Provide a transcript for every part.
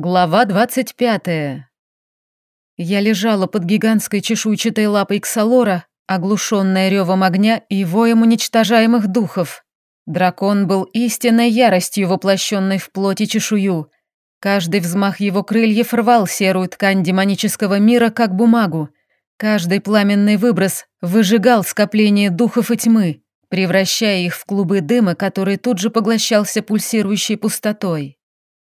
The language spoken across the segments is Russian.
Глава 25. Я лежала под гигантской чешуйчатой лапой Ксалора, оглушенная ревом огня и воем уничтожаемых духов. Дракон был истинной яростью, воплощенной в плоти чешую. Каждый взмах его крыльев рвал серую ткань демонического мира, как бумагу. Каждый пламенный выброс выжигал скопление духов и тьмы, превращая их в клубы дыма, который тут же поглощался пульсирующей пустотой.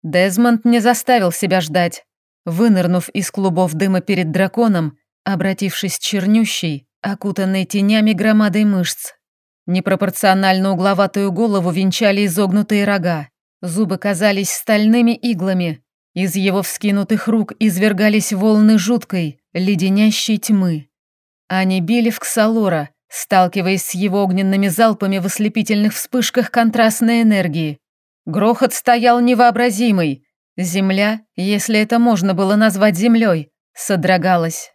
Дезмонд не заставил себя ждать. Вынырнув из клубов дыма перед драконом, обратившись чернющей, окутанной тенями громадой мышц. Непропорционально угловатую голову венчали изогнутые рога. Зубы казались стальными иглами. Из его вскинутых рук извергались волны жуткой, леденящей тьмы. Они били в Ксалора, сталкиваясь с его огненными залпами в ослепительных вспышках контрастной энергии. Грохот стоял невообразимый. Земля, если это можно было назвать землей, содрогалась.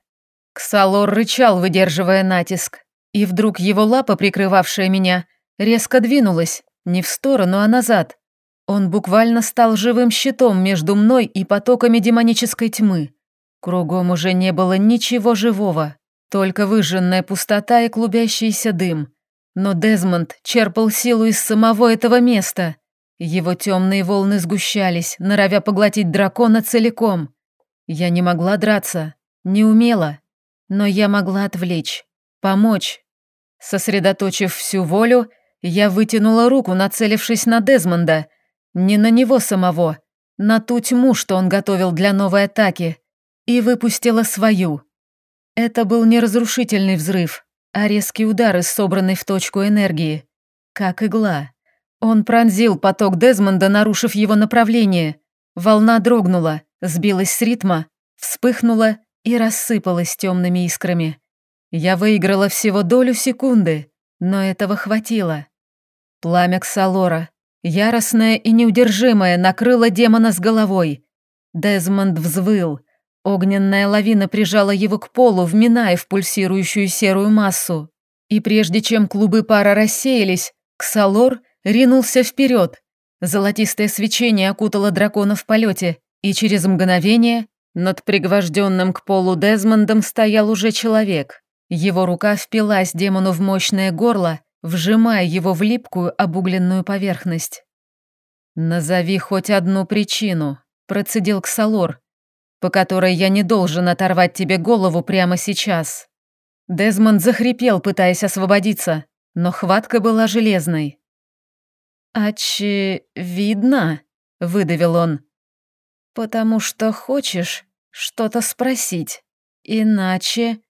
Ксалор рычал, выдерживая натиск. И вдруг его лапа, прикрывавшая меня, резко двинулась, не в сторону, а назад. Он буквально стал живым щитом между мной и потоками демонической тьмы. Кругом уже не было ничего живого, только выжженная пустота и клубящийся дым. Но Дезмонд черпал силу из самого этого места — его темные волны сгущались, норовя поглотить дракона целиком. Я не могла драться, не умела, но я могла отвлечь, помочь. Сосредоточив всю волю, я вытянула руку, нацелившись на Дезмонда, не на него самого, на ту тьму, что он готовил для новой атаки, и выпустила свою. Это был не разрушительный взрыв, а резкий удар из собранной в точку энергии, как игла. Он пронзил поток Дезмонда, нарушив его направление. Волна дрогнула, сбилась с ритма, вспыхнула и рассыпалась темными искрами. Я выиграла всего долю секунды, но этого хватило. Пламя Ксалора, яростное и неудержимое, накрыло демона с головой. Дезмонд взвыл. Огненная лавина прижала его к полу, вминая в пульсирующую серую массу. И прежде чем клубы пара рассеялись, Ксалор ринулся вперед. Золотистое свечение окутало дракона в полете, и через мгновение над пригвожденным к полу Дезмондом стоял уже человек. Его рука впилась демону в мощное горло, вжимая его в липкую обугленную поверхность. «Назови хоть одну причину», — процедил Ксалор, «по которой я не должен оторвать тебе голову прямо сейчас». Дезмонд захрипел, пытаясь освободиться, но хватка была железной. «Очевидно», — выдавил он. «Потому что хочешь что-то спросить, иначе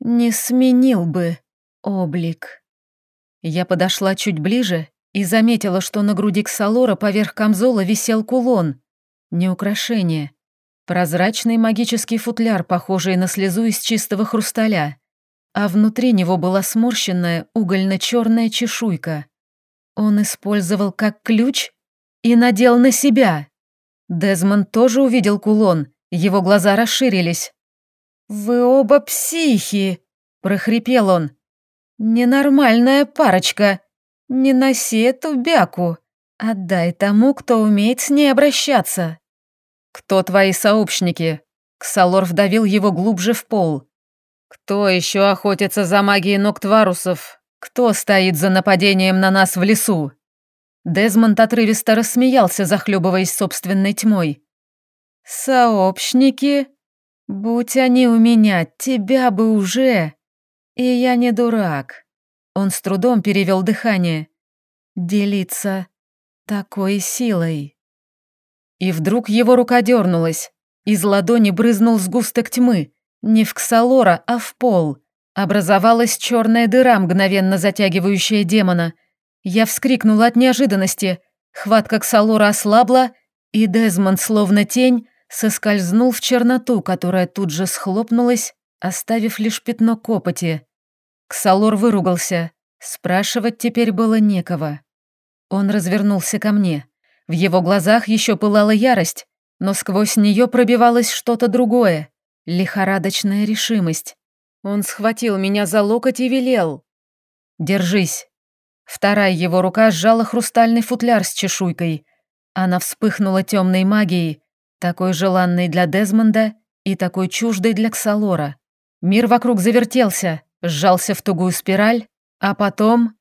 не сменил бы облик». Я подошла чуть ближе и заметила, что на груди Ксалора поверх камзола висел кулон. Не украшение. Прозрачный магический футляр, похожий на слезу из чистого хрусталя. А внутри него была сморщенная угольно-черная чешуйка. Он использовал как ключ и надел на себя. Дезмонд тоже увидел кулон, его глаза расширились. «Вы оба психи!» – прохрипел он. «Ненормальная парочка. Не носи эту бяку. Отдай тому, кто умеет с ней обращаться». «Кто твои сообщники?» Ксалор вдавил его глубже в пол. «Кто еще охотится за магией Ноктварусов? Кто стоит за нападением на нас в лесу?» Дезмонд отрывисто рассмеялся, захлебываясь собственной тьмой. «Сообщники? Будь они у меня, тебя бы уже. И я не дурак». Он с трудом перевел дыхание. «Делиться такой силой». И вдруг его рука дернулась. Из ладони брызнул сгусток тьмы. Не в Ксалора, а в пол. Образовалась черная дыра, мгновенно затягивающая демона. Я вскрикнула от неожиданности. Хватка Ксалора ослабла, и Дезмонд, словно тень, соскользнул в черноту, которая тут же схлопнулась, оставив лишь пятно копоти. Ксалор выругался. Спрашивать теперь было некого. Он развернулся ко мне. В его глазах еще пылала ярость, но сквозь нее пробивалось что-то другое, лихорадочная решимость. Он схватил меня за локоть и велел. «Держись». Вторая его рука сжала хрустальный футляр с чешуйкой. Она вспыхнула темной магией, Такой желанный для Дезмонда и такой чуждый для Ксалора. Мир вокруг завертелся, сжался в тугую спираль, а потом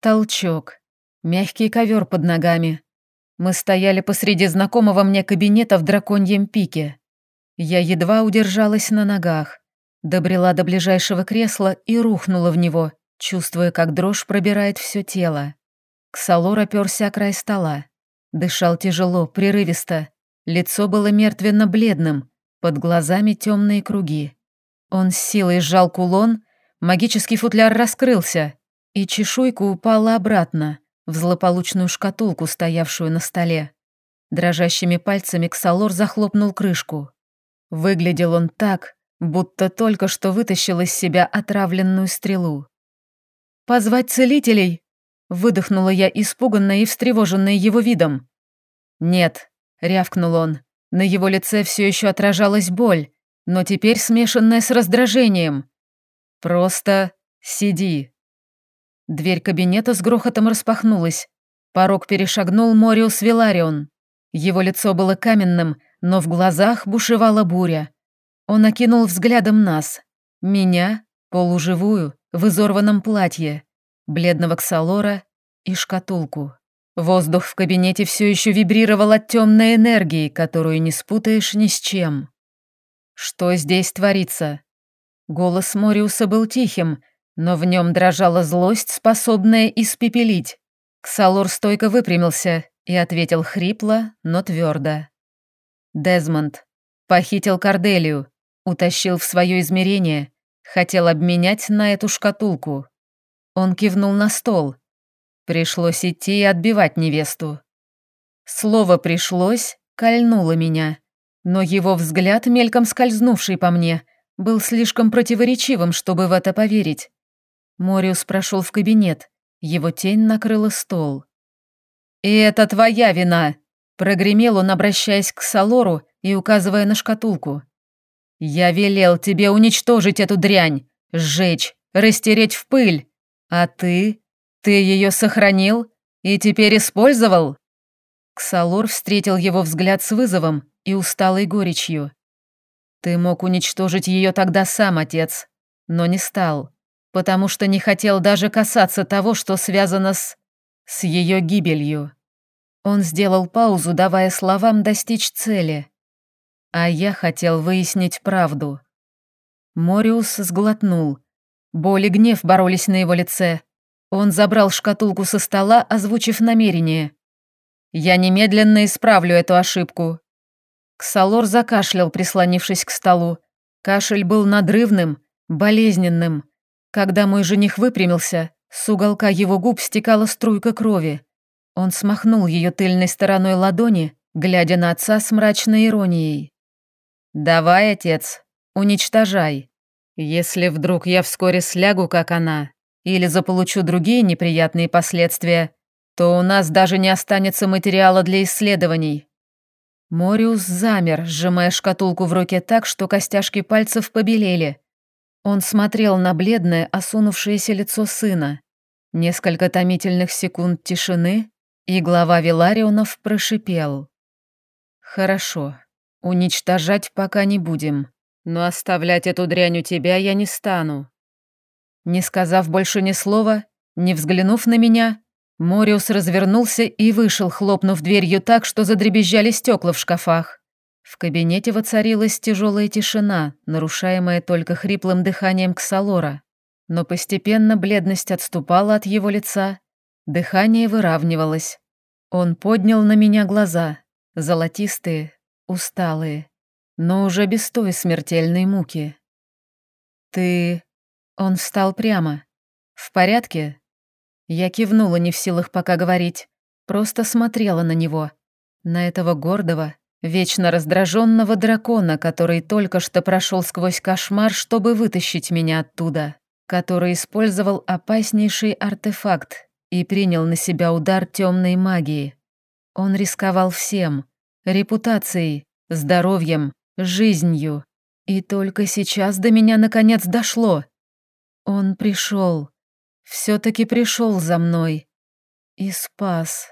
толчок. Мягкий ковер под ногами. Мы стояли посреди знакомого мне кабинета в драконьем пике. Я едва удержалась на ногах, добрела до ближайшего кресла и рухнула в него, чувствуя, как дрожь пробирает все тело. Ксалор оперся о край стола. Дышал тяжело, прерывисто. Лицо было мертвенно-бледным, под глазами темные круги. Он с силой сжал кулон, магический футляр раскрылся, и чешуйка упала обратно, в злополучную шкатулку, стоявшую на столе. Дрожащими пальцами Ксалор захлопнул крышку. Выглядел он так, будто только что вытащил из себя отравленную стрелу. «Позвать целителей?» — выдохнула я, испуганная и встревоженная его видом. «Нет», — рявкнул он. На его лице все еще отражалась боль, но теперь смешанная с раздражением. «Просто сиди». Дверь кабинета с грохотом распахнулась. Порог перешагнул Мориус Виларион. Его лицо было каменным, но в глазах бушевала буря. Он окинул взглядом нас. Меня, полуживую, в изорванном платье, бледного ксалора и шкатулку. Воздух в кабинете все еще вибрировал от темной энергии, которую не спутаешь ни с чем. Что здесь творится? Голос Мориуса был тихим, но в нем дрожала злость, способная испепелить. Ксалор стойко выпрямился и ответил хрипло, но твердо. Дезмонд похитил Корделию, утащил в свое измерение, хотел обменять на эту шкатулку. Он кивнул на стол. Пришлось идти и отбивать невесту. Слово «пришлось» кольнуло меня, но его взгляд, мельком скользнувший по мне, был слишком противоречивым, чтобы в это поверить. Мориус прошел в кабинет, его тень накрыла стол. «И это твоя вина!» — прогремел он, обращаясь к Салору и указывая на шкатулку. «Я велел тебе уничтожить эту дрянь, сжечь, растереть в пыль, а ты? Ты ее сохранил и теперь использовал?» Ксалор встретил его взгляд с вызовом и усталой горечью. «Ты мог уничтожить ее тогда сам, отец, но не стал потому что не хотел даже касаться того, что связано с... с ее гибелью. Он сделал паузу, давая словам достичь цели. А я хотел выяснить правду. Мориус сглотнул. Боль и гнев боролись на его лице. Он забрал шкатулку со стола, озвучив намерение. «Я немедленно исправлю эту ошибку». Ксалор закашлял, прислонившись к столу. Кашель был надрывным, болезненным. Когда мой жених выпрямился, с уголка его губ стекала струйка крови. Он смахнул ее тыльной стороной ладони, глядя на отца с мрачной иронией. «Давай, отец, уничтожай. Если вдруг я вскоре слягу, как она, или заполучу другие неприятные последствия, то у нас даже не останется материала для исследований». Мориус замер, сжимая шкатулку в руке так, что костяшки пальцев побелели, он смотрел на бледное, осунувшееся лицо сына. Несколько томительных секунд тишины, и глава Виларионов прошипел. «Хорошо, уничтожать пока не будем, но оставлять эту дрянь у тебя я не стану». Не сказав больше ни слова, не взглянув на меня, Мориус развернулся и вышел, хлопнув дверью так, что задребезжали стекла в шкафах. В кабинете воцарилась тяжелая тишина, нарушаемая только хриплым дыханием Ксалора. Но постепенно бледность отступала от его лица, дыхание выравнивалось. Он поднял на меня глаза, золотистые, усталые, но уже без той смертельной муки. «Ты...» Он встал прямо. «В порядке?» Я кивнула, не в силах пока говорить, просто смотрела на него, на этого гордого, Вечно раздраженного дракона, который только что прошел сквозь кошмар, чтобы вытащить меня оттуда, который использовал опаснейший артефакт и принял на себя удар темной магии. Он рисковал всем — репутацией, здоровьем, жизнью. И только сейчас до меня наконец дошло. Он пришел, все-таки пришел за мной и спас.